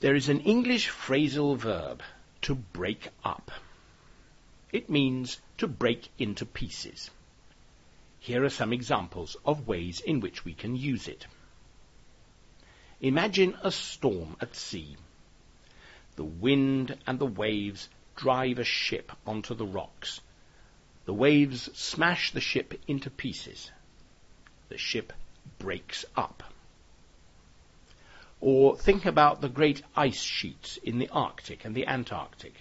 There is an English phrasal verb, to break up. It means to break into pieces. Here are some examples of ways in which we can use it. Imagine a storm at sea. The wind and the waves drive a ship onto the rocks. The waves smash the ship into pieces. The ship breaks up. Or think about the great ice sheets in the Arctic and the Antarctic.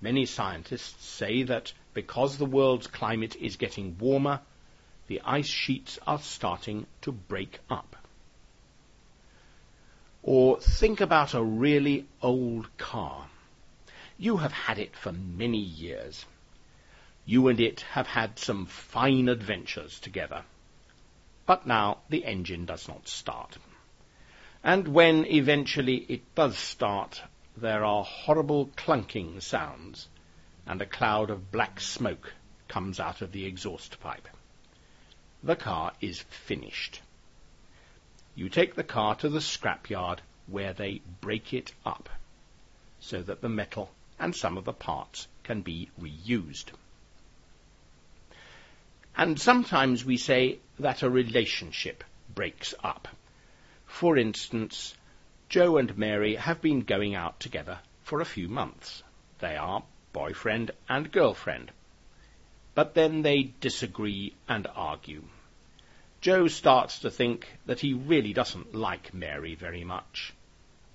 Many scientists say that because the world's climate is getting warmer, the ice sheets are starting to break up. Or think about a really old car. You have had it for many years. You and it have had some fine adventures together. But now the engine does not start. And when eventually it does start, there are horrible clunking sounds, and a cloud of black smoke comes out of the exhaust pipe. The car is finished. You take the car to the scrapyard where they break it up so that the metal and some of the parts can be reused. And sometimes we say that a relationship breaks up. For instance, Joe and Mary have been going out together for a few months. They are boyfriend and girlfriend. But then they disagree and argue. Joe starts to think that he really doesn't like Mary very much,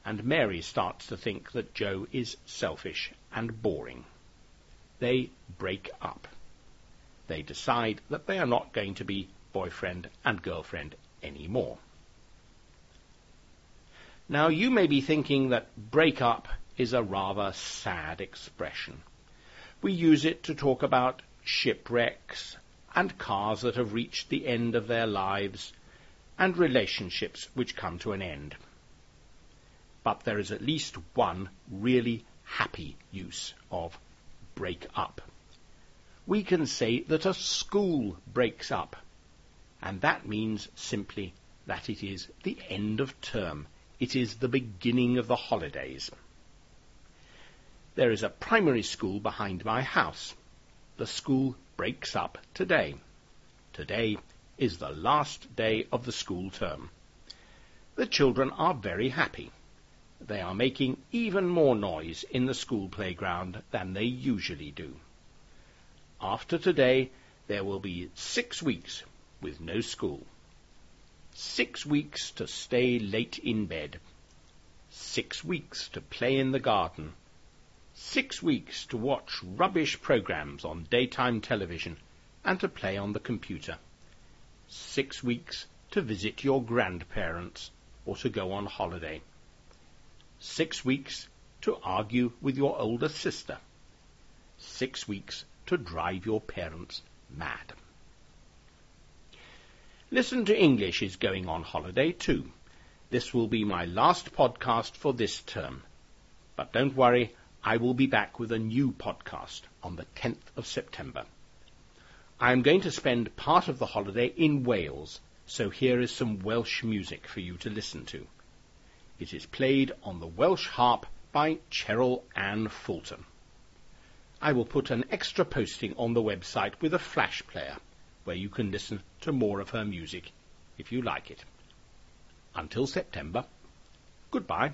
and Mary starts to think that Joe is selfish and boring. They break up. They decide that they are not going to be boyfriend and girlfriend anymore. Now you may be thinking that break up is a rather sad expression. We use it to talk about shipwrecks and cars that have reached the end of their lives and relationships which come to an end. But there is at least one really happy use of break up. We can say that a school breaks up, and that means simply that it is the end of term it is the beginning of the holidays. There is a primary school behind my house. The school breaks up today. Today is the last day of the school term. The children are very happy. They are making even more noise in the school playground than they usually do. After today, there will be six weeks with no school. Six weeks to stay late in bed. Six weeks to play in the garden. Six weeks to watch rubbish programs on daytime television and to play on the computer. Six weeks to visit your grandparents or to go on holiday. Six weeks to argue with your older sister. Six weeks to drive your parents mad. Listen to English is going on holiday too. This will be my last podcast for this term. But don't worry, I will be back with a new podcast on the 10th of September. I am going to spend part of the holiday in Wales, so here is some Welsh music for you to listen to. It is played on the Welsh harp by Cheryl Ann Fulton. I will put an extra posting on the website with a flash player where you can listen to more of her music if you like it. Until September, goodbye.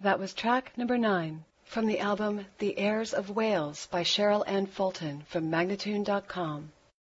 That was track number nine from the album The Airs of Wales by Cheryl Ann Fulton from Magnatune.com.